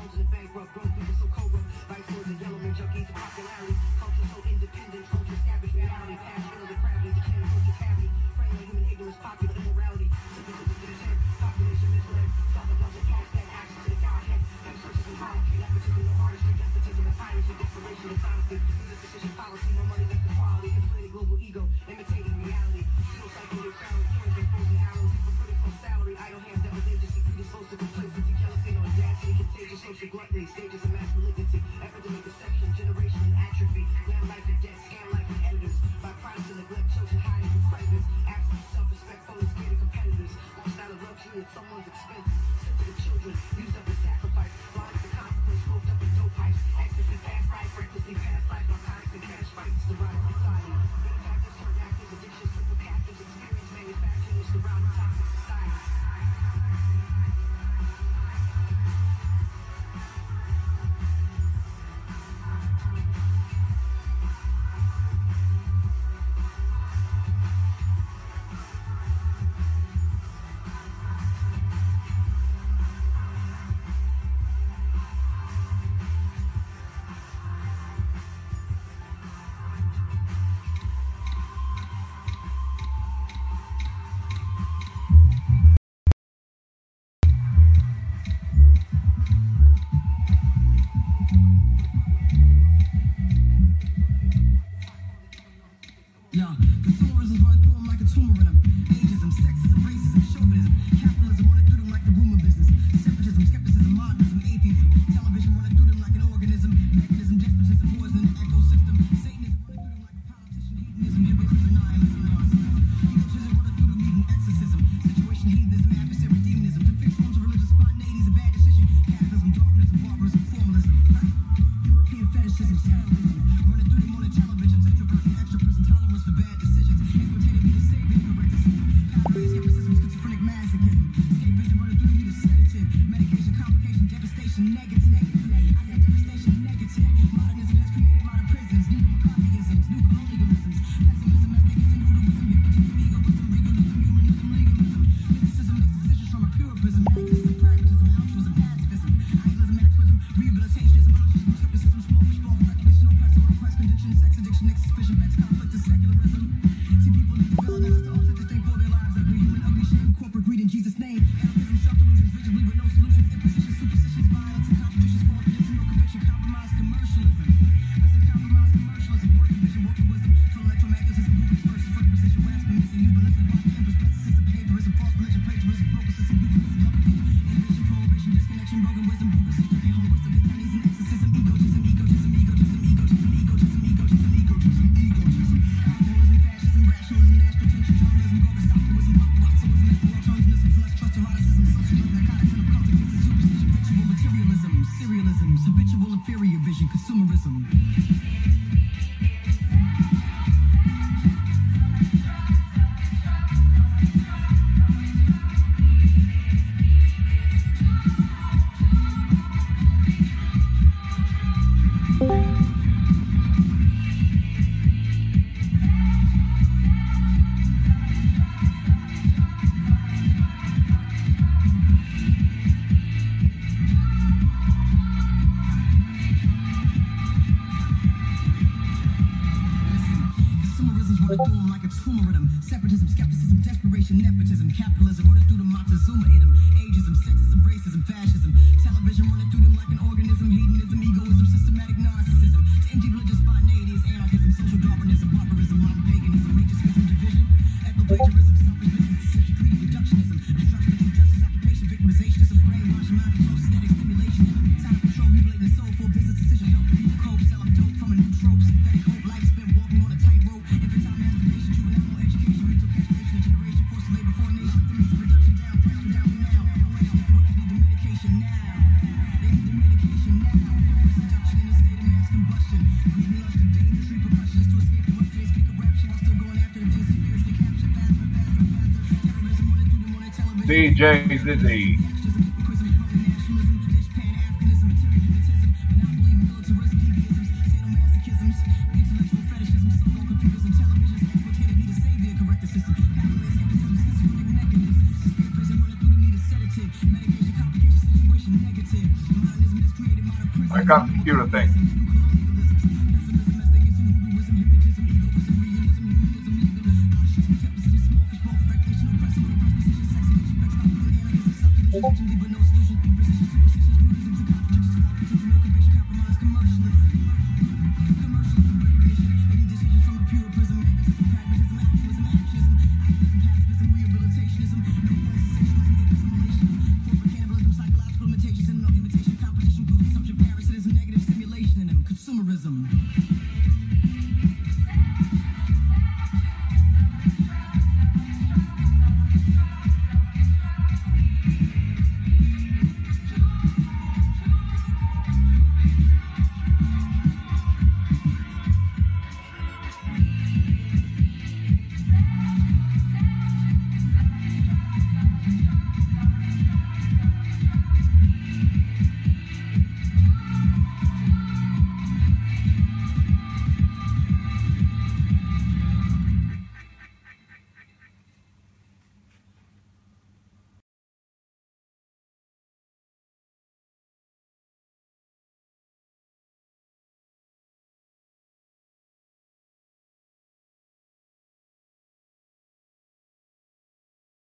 Rose and bangs, rough growth, people so cold with life swords and yellow and junkies and popularity. Culture so independent, culture established reality, past ill depravity, decaying culture cavity, preying on human ignorance, popular immorality, sipping to the head, population misled, self indulgent past that access to the Godhead, and churches and hierarchy, nepotism, no artistry, despotism, and piracy, desperation, dishonesty, business decision policy, more money than quality, inflated global ego, imitation. consumerism. an organization. DJ Zizzy. I got computer thing. Hopefully,